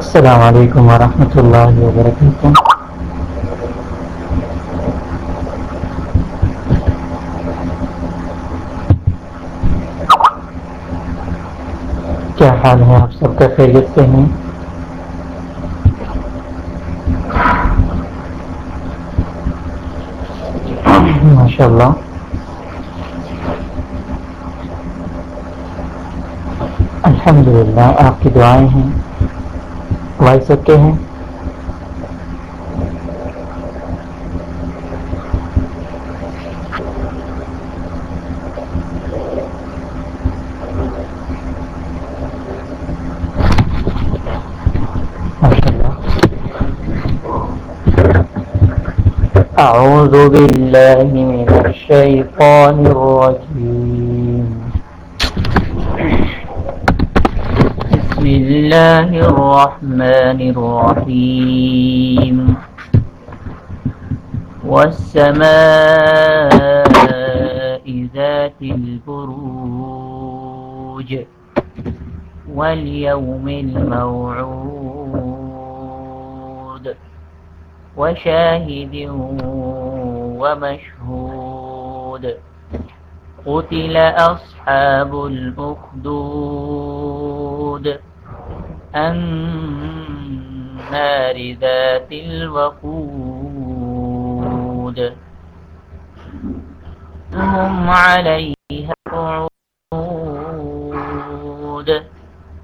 السلام علیکم ورحمۃ اللہ وبرکاتہ۔ کیا حال ہے آپ سب؟ کا خیریت سے ہیں؟ ماشاء اللہ الحمد للہ آپ کی دعائیں ہیں۔ بھائی سکتے ہیں۔ أعوذ بالله من الشيطان الرجيم۔ الله الرحمن الرحيم. والسماء ذات البروج واليوم الموعود وشاهد ومشهود. قتل أصحاب الأخدود. النار ذات الوقود. هم عليها قعود.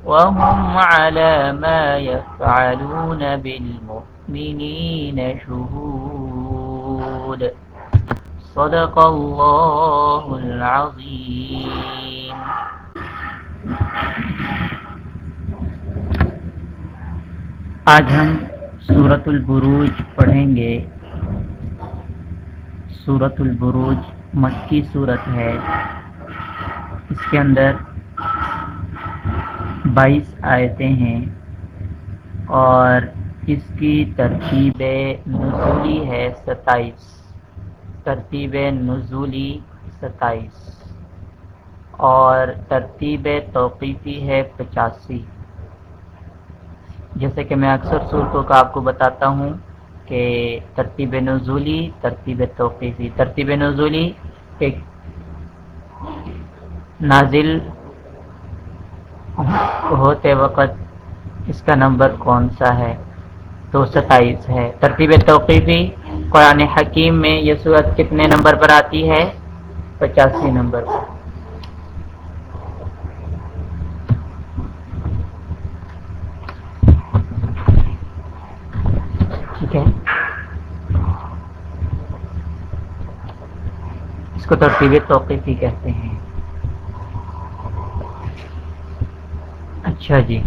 وهم على ما يفعلون بالمؤمنين شهود. صدق الله العظيم. آج ہم سورت البروج پڑھیں گے۔ سورت البروج مکی صورت ہے۔ اس کے اندر بائیس آیتیں ہیں اور اس کی ترتیب نزولی ہے ستائیس۔ ترتیب نزولی ستائیس اور ترتیب توقیفی ہے پچاسی۔ جیسے کہ میں اکثر صورتوں کا آپ کو بتاتا ہوں کہ ترتیب نزولی، ترتیب توقیفی۔ ترتیب نزولی ایک نازل ہوتے وقت اس کا نمبر کون سا ہے؟ تو ستائیس ہے۔ ترتیب توقیفی، قرآن حکیم میں یہ صورت کتنے نمبر پر آتی ہے؟ پچاسی نمبر پر ٹھیک ہے اس کو ترتیب توقیفی کہتے ہیں۔ اچھا جی۔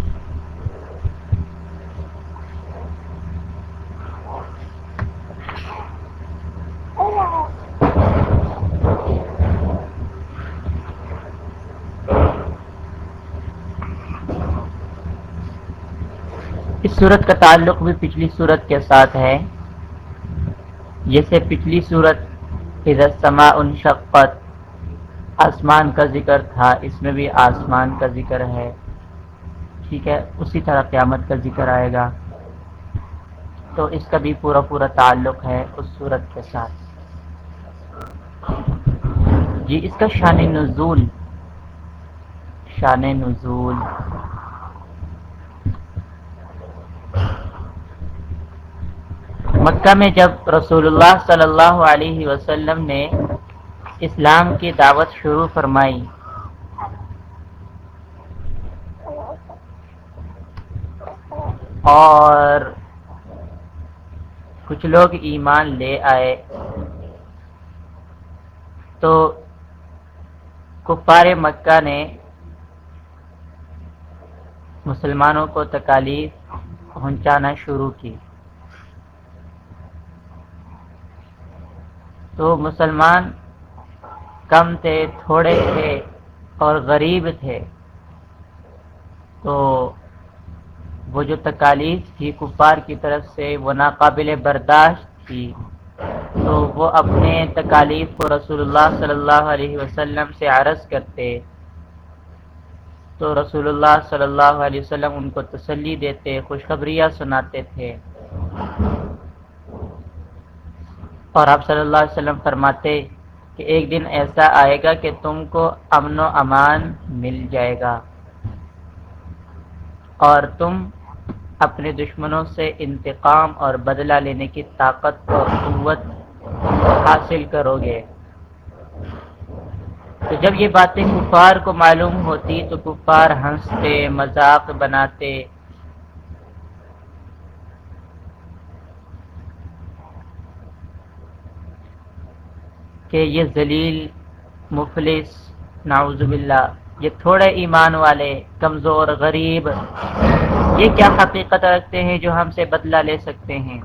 اس صورت کا تعلق بھی پچھلی صورت کے ساتھ ہے۔ جیسے پچھلی صورت سما ان شقت آسمان کا ذکر تھا، اس میں بھی آسمان کا ذکر ہے۔ ٹھیک ہے، اسی طرح قیامت کا ذکر آئے گا۔ تو اس کا بھی پورا پورا تعلق ہے اس صورت کے ساتھ۔ جی اس کا شان نزول۔ شان نزول۔ مکہ میں جب رسول اللہ صلی اللہ علیہ وسلم نے اسلام کی دعوت شروع فرمائی، اور کچھ لوگ ایمان لے آئے، تو کفار مکہ نے مسلمانوں کو تکالیف پہنچانا شروع کی۔ تو مسلمان کم تھے، تھوڑے تھے اور غریب تھے۔ تو وہ جو تکالیف تھی کفار کی طرف سے، وہ ناقابل برداشت تھی۔ تو وہ اپنے تکالیف کو رسول اللہ صلی اللہ علیہ وسلم سے عرض کرتے۔ تو رسول اللہ صلی اللہ علیہ وسلم ان کو تسلی دیتے، خوشخبریاں سناتے تھے۔ اور آپ صلی اللہ علیہ وسلم فرماتے کہ ایک دن ایسا آئے گا کہ تم کو امن و امان مل جائے گا۔ اور تم اپنے دشمنوں سے انتقام اور بدلہ لینے کی طاقت اور قوت حاصل کرو گے۔ تو جب یہ باتیں کفار کو معلوم ہوتی تو کفار ہنستے، مذاق بناتے۔ کہ یہ ذلیل، مفلس، نعوذ باللہ، یہ تھوڑے ایمان والے، کمزور، غریب، یہ کیا حقیقت رکھتے ہیں جو ہم سے بدلہ لے سکتے ہیں؟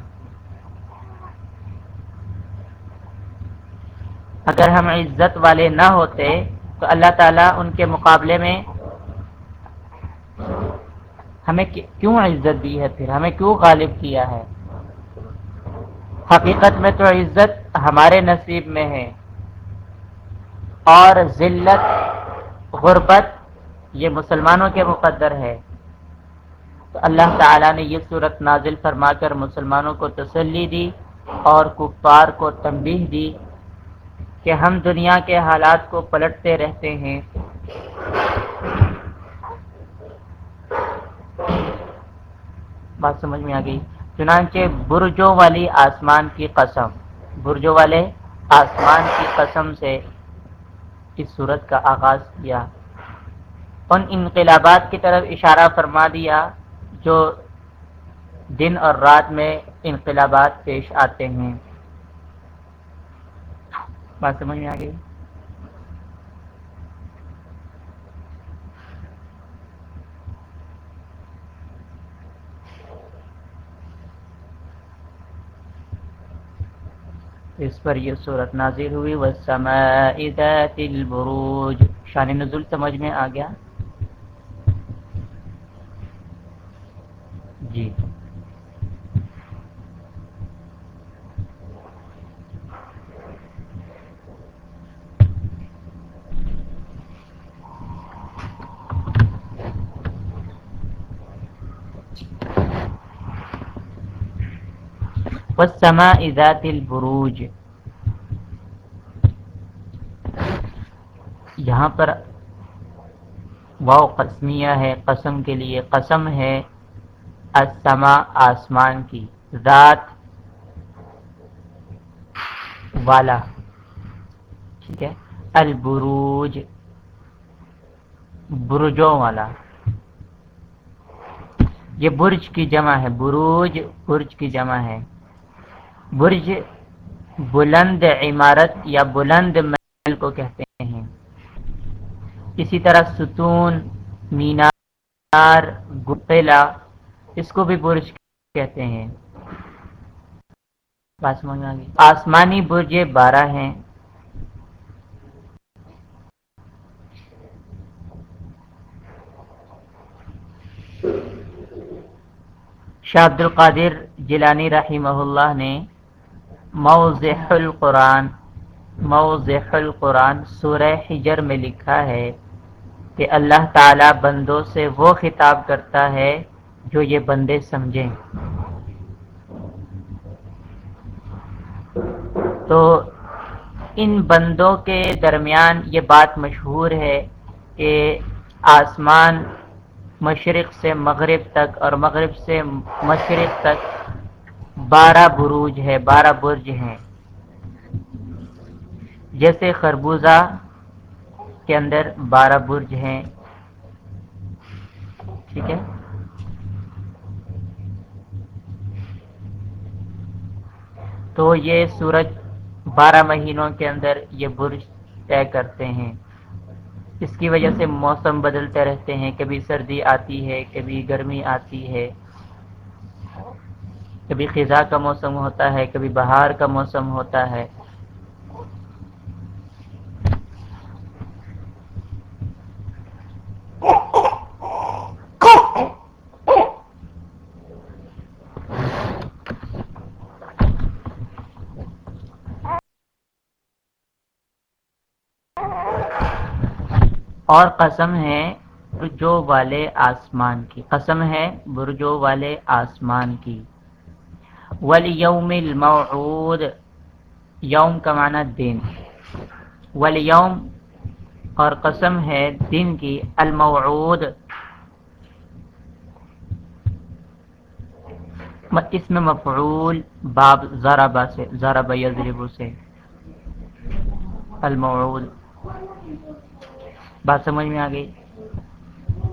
اگر ہم عزت والے نہ ہوتے تو اللہ تعالیٰ ان کے مقابلے میں ہمیں کیوں عزت دی ہے پھر؟ ہمیں کیوں غالب کیا ہے؟ حقیقت میں تو عزت ہمارے نصیب میں ہے۔ اور ذلت، غربت یہ مسلمانوں کے مقدر ہے۔ تو اللہ تعالیٰ نے یہ صورت نازل فرما کر مسلمانوں کو تسلی دی اور کفار کو تنبیہ دی کہ ہم دنیا کے حالات کو پلٹتے رہتے ہیں۔ بات سمجھ میں آ گئی۔ چنانچہ برجوں والی آسمان کی قسم۔ برجوں والے آسمان کی قسم سے اس صورت کا آغاز کیا۔ ان انقلابات کی طرف اشارہ فرما دیا جو دن اور رات میں انقلابات پیش آتے ہیں۔ بات سمجھ میں آ گئی؟ اس پر یہ صورت نازل ہوئی، وَالسَّمَاءِ ذَاتِ البروج۔ شان نزول سمجھ میں آ گیا جی والسماء ذات البروج۔ یہاں پر واؤ قسمیہ ہے، قسم کے لیے قسم ہے۔ السما آسمان کی ذات والا۔ ٹھیک ہے؟ البروج، برجوں والا۔ یہ برج کی جمع ہے، بروج برج کی جمع ہے۔ برج بلند عمارت یا بلند محل کو کہتے ہیں۔ اسی طرح ستون، مینار گپیلا اس کو بھی برج کہتے ہیں۔ آسمانی برج بارہ ہیں۔ شاہ عبد القادر جیلانی رحمہ اللہ نے موضح القرآن موضح القرآن سورہ حجر میں لکھا ہے کہ اللہ تعالی بندوں سے وہ خطاب کرتا ہے جو یہ بندے سمجھیں۔ تو ان بندوں کے درمیان یہ بات مشہور ہے کہ آسمان مشرق سے مغرب تک اور مغرب سے مشرق تک بارہ بروج ہے، بارہ برج ہیں۔ جیسے خربوزہ کے اندر بارہ برج ہیں۔ ٹھیک ہے۔ تو یہ سورج بارہ مہینوں کے اندر یہ برج طے کرتے ہیں۔ اس کی وجہ سے موسم بدلتے رہتے ہیں۔ کبھی سردی آتی ہے، کبھی گرمی آتی ہے۔ کبھی خزاں کا موسم ہوتا ہے، کبھی بہار کا موسم ہوتا ہے۔ اور قسم ہے برجو والے آسمان کی، قسم ہے برجو والے آسمان کی۔ ولیوم الموعود یوم کا معنی دن۔ ولیوم اور قسم ہے دن کی، الموعود۔ اس میں مفعول باب ضربہ سے، ضرب یضرب سے۔ الموعود۔ بات سمجھ میں آ گئی؟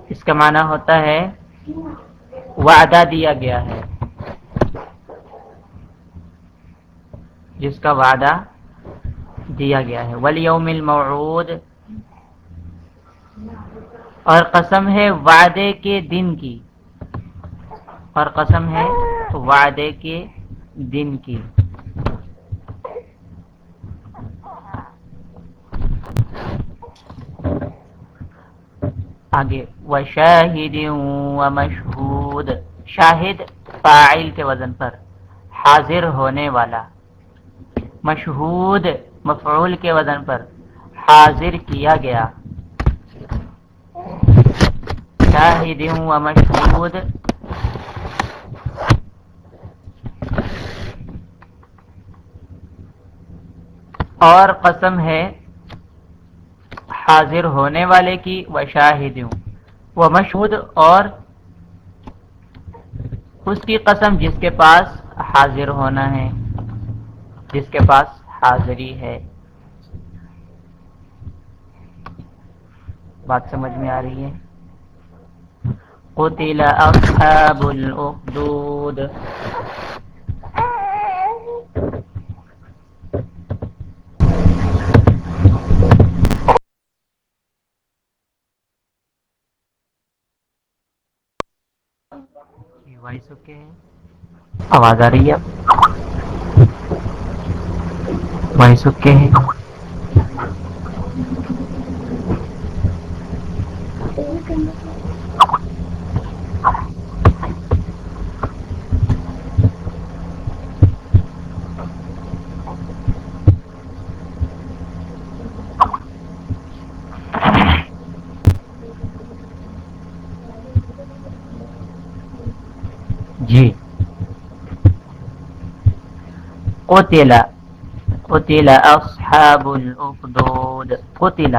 اس کا معنی ہوتا ہے، وعدہ دیا گیا ہے۔ جس کا وعدہ دیا گیا ہے۔ ولیوم الموعود۔ اور قسم ہے وعدے کے دن کی۔ اور قسم ہے وعدے کے دن کی۔ آگے۔ و شاہد و مشہود شاہد فاعل کے وزن پر۔ حاضر ہونے والا۔ مشہود مفعول کے وزن پر حاضر کیا گیا۔ شاہد و مشہود۔ اور قسم ہے حاضر ہونے والے کی و شاہد وہ مشہود اور اس کی قسم جس کے پاس حاضر ہونا ہے۔ جس کے پاس حاضری ہے۔ بات سمجھ میں آ رہی ہے؟ قتل اصحاب الاخدود وائس اوکے آواز آ رہی ہے وائس اوکے ہے جی قتل قتل اصحاب الاخدود. قتل.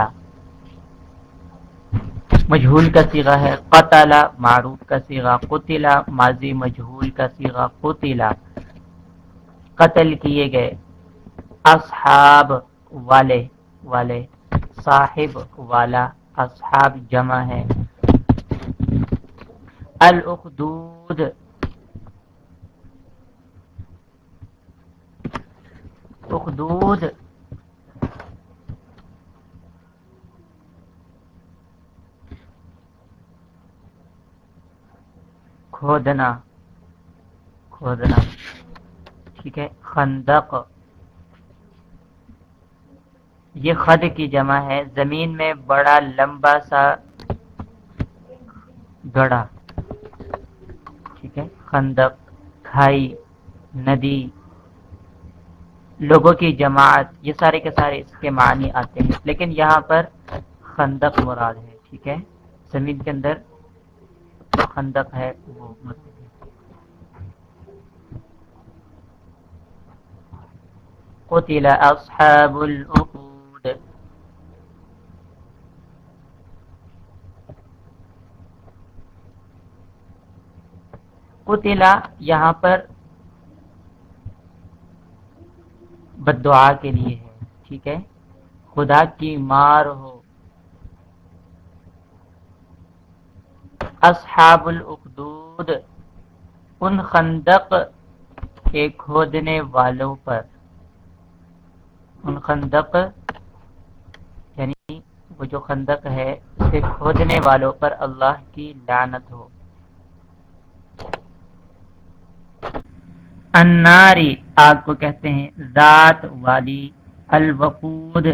مجھول کا سیغہ ہے، قتل. معروف کا سیغہ قتل. ماضی مجھول کا سیغہ قتل. قتل کیے گئے. اصحاب والے والے. صاحب والا اصحاب جمع ہے الاخدود. اخدود کھودنا کھودنا۔ ٹھیک ہے، خندق۔ یہ خد کی جمع ہے۔ زمین میں بڑا لمبا سا گڑا ٹھیک ہے، خندق، کھائی، ندی۔ لوگوں کی جماعت، یہ سارے کے سارے اس کے معنی آتے ہیں۔ لیکن یہاں پر خندق مراد ہے، ٹھیک ہے؟ زمین کے اندر خندق ہے، وہ قتل اصحاب العقود قتل یہاں پر بد دعا کے لیے ہے، ٹھیک ہے؟ خدا کی مار ہو۔ اصحاب الاخدود، ان خندق کے کھودنے والوں پر۔ ان خندق یعنی وہ جو خندق ہے اسے کھودنے والوں پر اللہ کی لعنت ہو۔ اناری آگ کو کہتے ہیں ذات والی، الوقود۔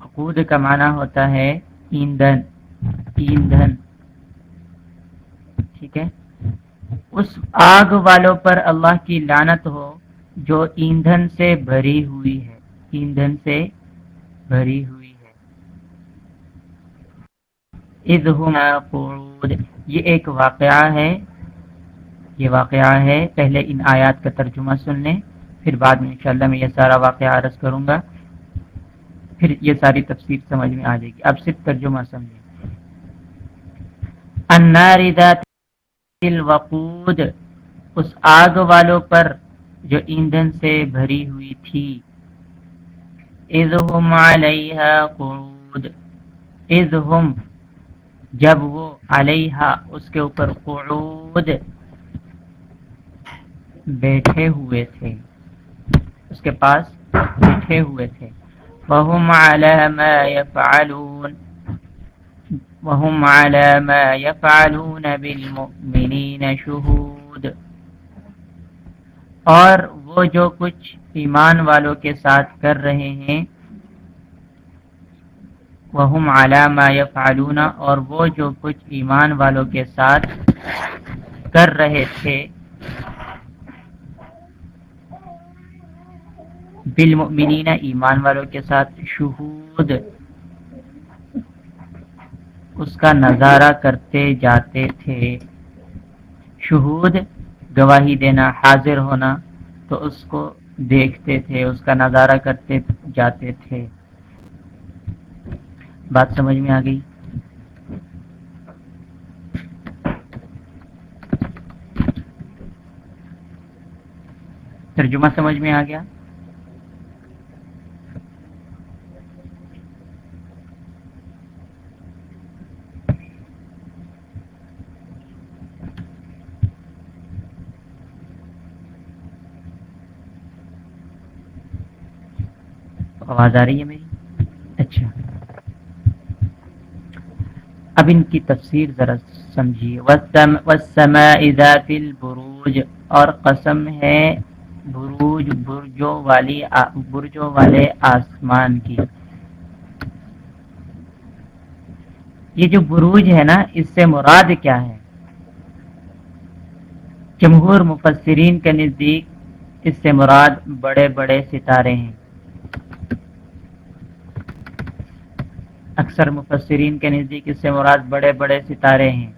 وقود کا معنی ہوتا ہے ایندھن ایندھن۔ ٹھیک ہے؟ اس آگ والوں پر اللہ کی لانت ہو جو ایندھن سے بھری ہوئی ہے، ایندھن سے بھری ہوئی۔ ہے یہ ایک واقعہ ہے۔ یہ واقعہ ہے۔ پہلے ان آیات کا ترجمہ سن لیں، پھر بعد میں انشاءاللہ میں یہ سارا واقعہ عرض کروں گا۔ پھر یہ ساری تفسیر سمجھ میں آ جائے گی۔ اب صرف ترجمہ سمجھیں الوقود۔ اس آگ والوں پر جو ایندھن سے بھری ہوئی تھی۔ اذہم علیہ قعود۔ اذہم جب وہ علیہ اس کے اوپر قعود بیٹھے ہوئے تھے، اس کے پاس بیٹھے ہوئے تھے۔ وهم على ما يفعلون، وهم على ما يفعلون بالمؤمنين شهود۔ اور وہ جو کچھ ایمان والوں کے ساتھ کر رہے ہیں وہم علامہ یفعلون اور وہ جو کچھ ایمان والوں کے ساتھ کر رہے تھے، بالمؤمنین ایمان والوں کے ساتھ شہود اس کا نظارہ کرتے جاتے تھے۔ شہود گواہی دینا، حاضر ہونا تو اس کو دیکھتے تھے، اس کا نظارہ کرتے جاتے تھے۔ بات سمجھ میں آ گئی۔ ترجمہ سمجھ میں آ گیا۔ آواز آ رہی ہے میری؟ اچھا۔ اب ان کی تفسیر ذرا سمجھیے۔ ذات البروج اور قسم ہے بروج، برجوں والی برجوں والے آسمان کی۔ یہ جو بروج ہے نا، اس سے مراد کیا ہے؟ جمہور مفسرین کے نزدیک اس سے مراد بڑے بڑے ستارے ہیں۔ اکثر مفسرین کے نزدیک اس سے مراد بڑے بڑے ستارے ہیں۔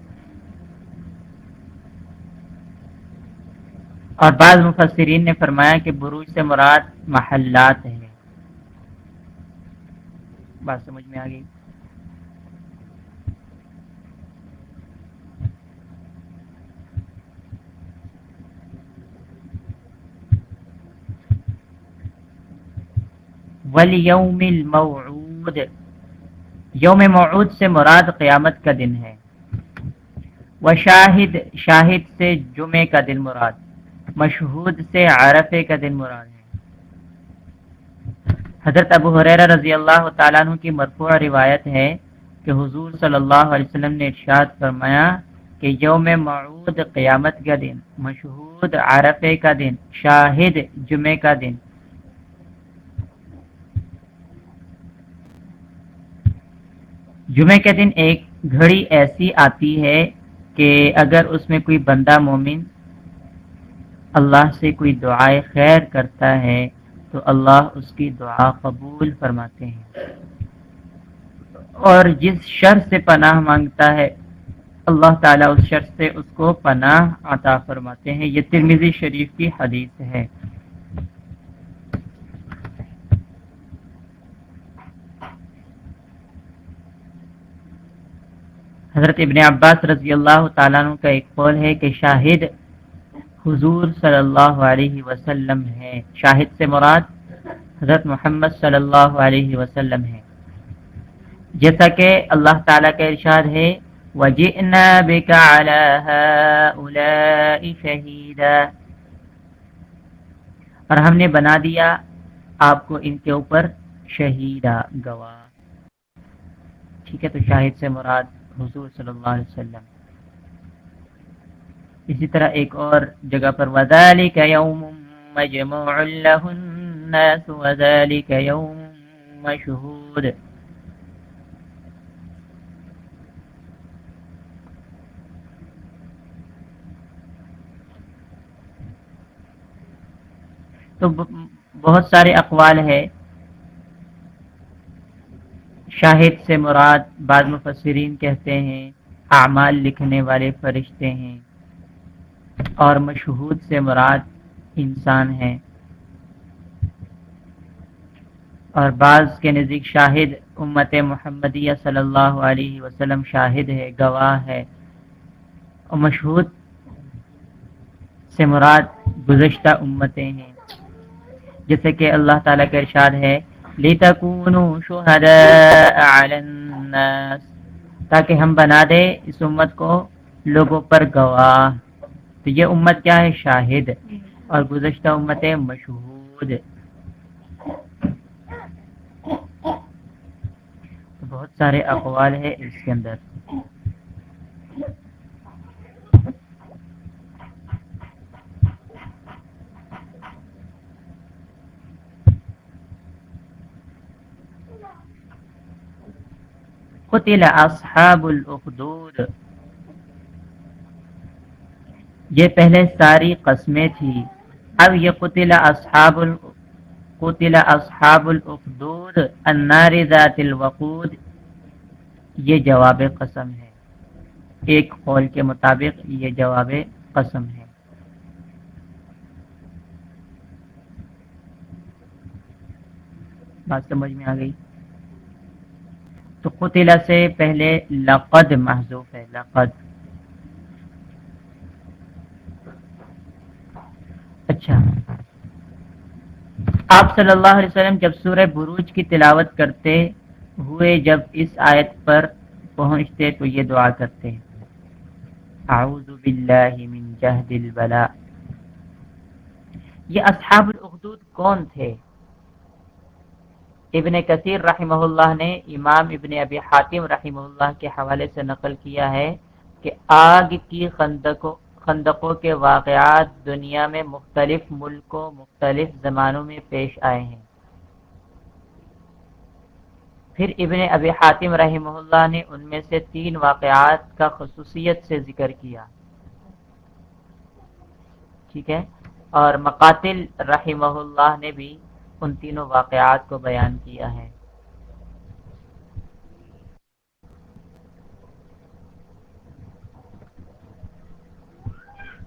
اور بعض مفسرین نے فرمایا کہ بروج سے مراد محلات ہیں۔ بات سمجھ میں آ گئی؟ ولیوم الموعود یوم موعود سے مراد قیامت کا دن ہے۔ وہ شاہد شاہد سے جمعے کا دن مراد۔ مشہود سے عرفے کا دن مراد ہے۔ حضرت ابو حریر رضی اللہ تعالیٰ عنہ کی مرفوع روایت ہے کہ حضور صلی اللہ علیہ وسلم نے ارشاد فرمایا کہ یوم معود قیامت کا دن، مشہود عرفے کا دن، شاہد جمعے کا دن۔ جمعے کے دن ایک گھڑی ایسی آتی ہے کہ اگر اس میں کوئی بندہ مومن اللہ سے کوئی دعائے خیر کرتا ہے، تو اللہ اس کی دعا قبول فرماتے ہیں۔ اور جس شر سے پناہ مانگتا ہے، اللہ تعالیٰ اس شر سے اس کو پناہ عطا فرماتے ہیں۔ یہ ترمیزی شریف کی حدیث ہے۔ حضرت ابن عباس رضی اللہ تعالیٰ عنہ کا ایک قول ہے کہ شاہد حضور صلی اللہ علیہ وسلم ہے۔ شاہد سے مراد حضرت محمد صلی اللہ علیہ وسلم ہے۔ جیسا کہ اللہ تعالیٰ کا ارشاد ہے، وَجِئْنَا بِكَ عَلَى هَؤُلَاءِ شَهِيدًا۔ اور ہم نے بنا دیا آپ کو ان کے اوپر شہیدہ گواہ۔ ٹھیک ہے، تو شاہد سے مراد حضور صلی اللہ علیہ وسلم۔ اسی طرح ایک اور جگہ پر وذالک یوم مجموع له الناس وذالک یوم مشہود تو بہت سارے اقوال ہے شاہد سے مراد بعض مفسرین کہتے ہیں، اعمال لکھنے والے فرشتے ہیں۔ اور مشہود سے مراد انسان ہیں۔ اور بعض کے نزدیک شاہد امت محمدیہ صلی اللہ علیہ وسلم شاہد ہے، گواہ ہے۔ اور مشہود سے مراد گزشتہ امتیں ہیں۔ جیسے کہ اللہ تعالیٰ کا ارشاد ہے تاکہ ہم بنا دے اس امت کو لوگوں پر گواہ۔ تو یہ امت کیا ہے؟ شاہد اور گزشتہ امت مشہود۔ بہت سارے اقوال ہے اس کے اندر۔ قتل اصحاب الاخدود۔ یہ پہلے ساری قسمیں تھی۔ اب یہ قتل اصحاب قتل اصحاب الاخدود، النار ذات الوقود۔ یہ جواب قسم ہے۔ ایک قول کے مطابق یہ جواب قسم ہے۔ بات سمجھ میں آ گئی؟ تو قتلا سے پہلے لقد محضوف ہے، لقد۔ اچھا۔ آپ صلی اللہ علیہ وسلم جب سورہ بروج کی تلاوت کرتے ہوئے جب اس آیت پر پہنچتے تو یہ دعا کرتے اعوذ باللہ من جہد البلاء۔ یہ اصحاب الاخدود کون تھے؟ ابن کثیر رحمہ اللہ نے امام ابن ابی حاتم رحمہ اللہ کے حوالے سے نقل کیا ہے کہ آگ کی خندقوں خندقوں کے واقعات دنیا میں مختلف ملکوں، مختلف زمانوں میں پیش آئے ہیں۔ پھر ابن ابی حاتم رحمہ اللہ نے ان میں سے تین واقعات کا خصوصیت سے ذکر کیا۔ ٹھیک ہے؟ اور مقاتل رحمہ اللہ نے بھی ان تینوں واقعات کو بیان کیا ہے۔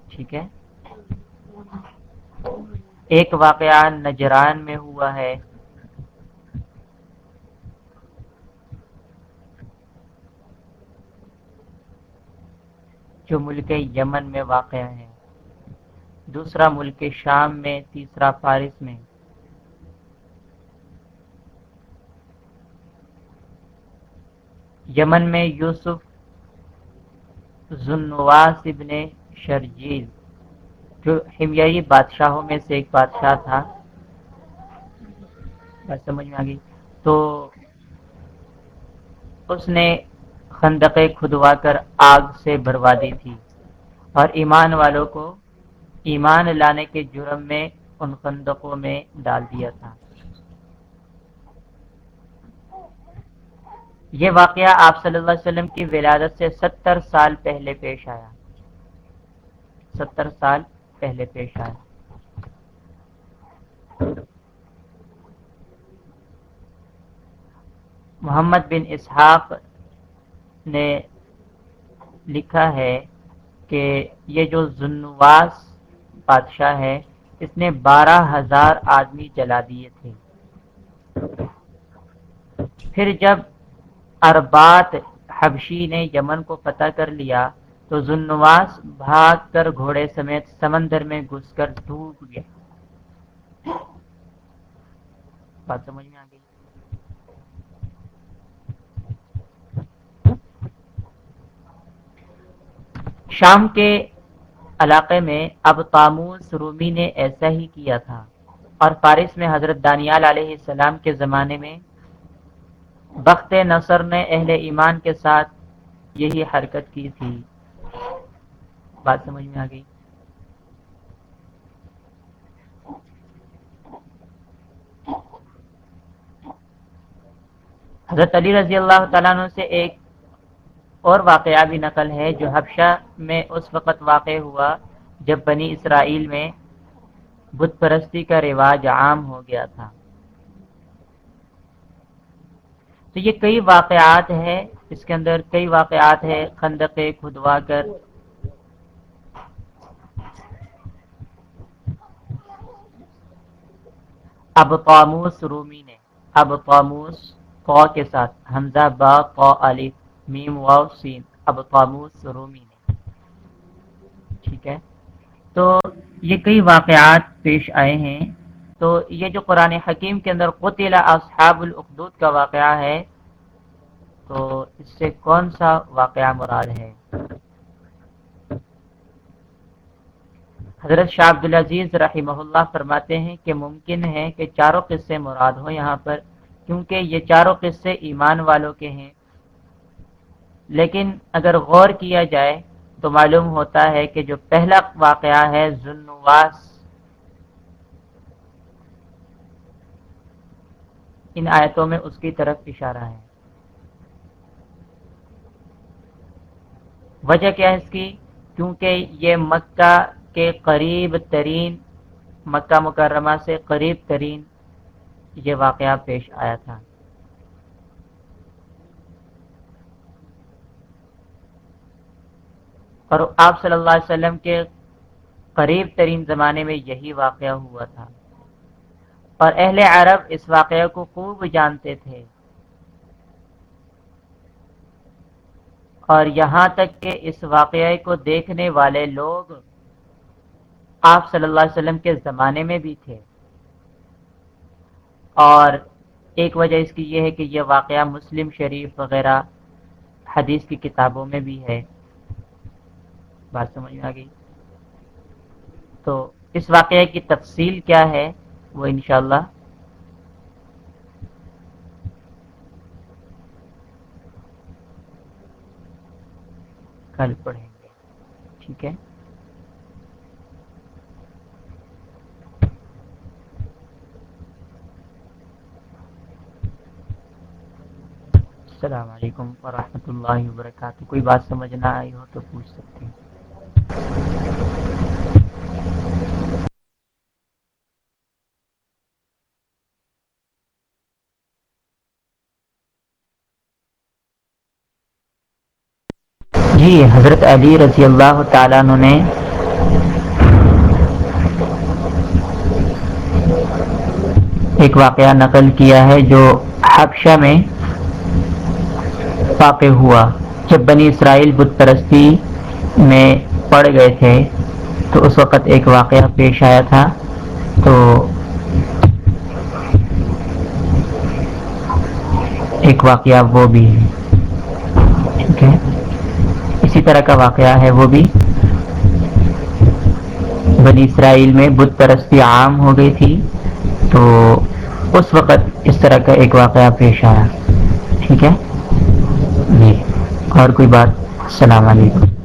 ٹھیک ہے۔ ایک واقعہ نجران میں ہوا ہے۔ جو ملک یمن میں واقع ہے۔ دوسرا ملک شام میں، تیسرا فارس میں۔ یمن میں یوسف ذنواس ابن شرجیل، جو ہمیائی بادشاہوں میں سے ایک بادشاہ تھا۔ بات سمجھ میں آ گئی۔ تو اس نے خندقیں کھدوا کر آگ سے بھروا دی تھی۔ اور ایمان والوں کو ایمان لانے کے جرم میں ان خندقوں میں ڈال دیا تھا۔ یہ واقعہ آپ صلی اللہ علیہ وسلم کی ولادت سے ستر سال پہلے پیش آیا۔ ستر سال پہلے پیش آیا۔ محمد بن اسحاق نے لکھا ہے کہ یہ جو ذنواس بادشاہ ہے، اس نے بارہ ہزار آدمی جلا دیے تھے۔ پھر جب اربات حبشی نے یمن کو فتح کر لیا تو ذنواس بھاگ کر گھوڑے سمیت سمندر میں گھس کر ڈوب گیا۔ بات سمجھ میں آ گئی؟ شام کے علاقے میں اب تاموس رومی نے ایسا ہی کیا تھا۔ اور فارس میں حضرت دانیال علیہ السلام کے زمانے میں بخت نصر نے اہل ایمان کے ساتھ یہی حرکت کی تھی۔ بات سمجھ میں آ گئی؟ حضرت علی رضی اللہ تعالیٰ عنہ سے ایک اور واقعہ بھی نقل ہے، جو حبشہ میں اس وقت واقع ہوا جب بنی اسرائیل میں بت پرستی کا رواج عام ہو گیا تھا۔ تو یہ کئی واقعات ہے اس کے اندر کئی واقعات ہے خندق کھدوا کر اب قاموس رومی نے، اب قاموس قو کے ساتھ، حمزہ با قو علی میم واو سین، اب قاموس رومی نے۔ ٹھیک ہے؟ تو یہ کئی واقعات پیش آئے ہیں۔ تو یہ جو قرآن حکیم کے اندر قطل اصحاب الاخدود کا واقعہ ہے، تو اس سے کون سا واقعہ مراد ہے؟ حضرت شاہ عبدالعزیز رحمہ اللہ فرماتے ہیں کہ ممکن ہے کہ چاروں قصے مراد ہوں یہاں پر، کیونکہ یہ چاروں قصے ایمان والوں کے ہیں۔ لیکن اگر غور کیا جائے تو معلوم ہوتا ہے کہ جو پہلا واقعہ ہے ذنواس ان آیتوں میں اس کی طرف اشارہ ہے۔ وجہ کیا ہے اس کی؟ کیونکہ یہ مکہ کے قریب ترین، مکہ مکرمہ سے قریب ترین یہ واقعہ پیش آیا تھا۔ اور آپ صلی اللہ علیہ وسلم کے قریب ترین زمانے میں یہی واقعہ ہوا تھا۔ اور اہل عرب اس واقعہ کو خوب جانتے تھے۔ اور یہاں تک کہ اس واقعے کو دیکھنے والے لوگ آپ صلی اللہ علیہ وسلم کے زمانے میں بھی تھے۔ اور ایک وجہ اس کی یہ ہے کہ یہ واقعہ مسلم شریف وغیرہ حدیث کی کتابوں میں بھی ہے۔ بات سمجھ میں آ گئی؟ تو اس واقعے کی تفصیل کیا ہے؟ وہ انشاءاللہ کل پڑھیں گے۔ ٹھیک ہے؟ السلام علیکم ورحمۃ اللہ وبرکاتہ۔ کوئی بات سمجھ نہ آئی ہو تو پوچھ سکتے ہیں۔ جی حضرت علی رضی اللہ تعالیٰ نے ایک واقعہ نقل کیا ہے جو حبشہ میں واقع ہوا۔ جب بنی اسرائیل بت پرستی میں پڑ گئے تھے، تو اس وقت ایک واقعہ پیش آیا تھا۔ تو ایک واقعہ وہ بھی ہے ہے۔ اسی طرح کا واقعہ ہے وہ بھی۔ بنی اسرائیل میں بت پرستی عام ہو گئی تھی، تو اس وقت اس طرح کا ایک واقعہ پیش آیا۔ ٹھیک ہے؟ جی اور کوئی بات؟ السلام علیکم۔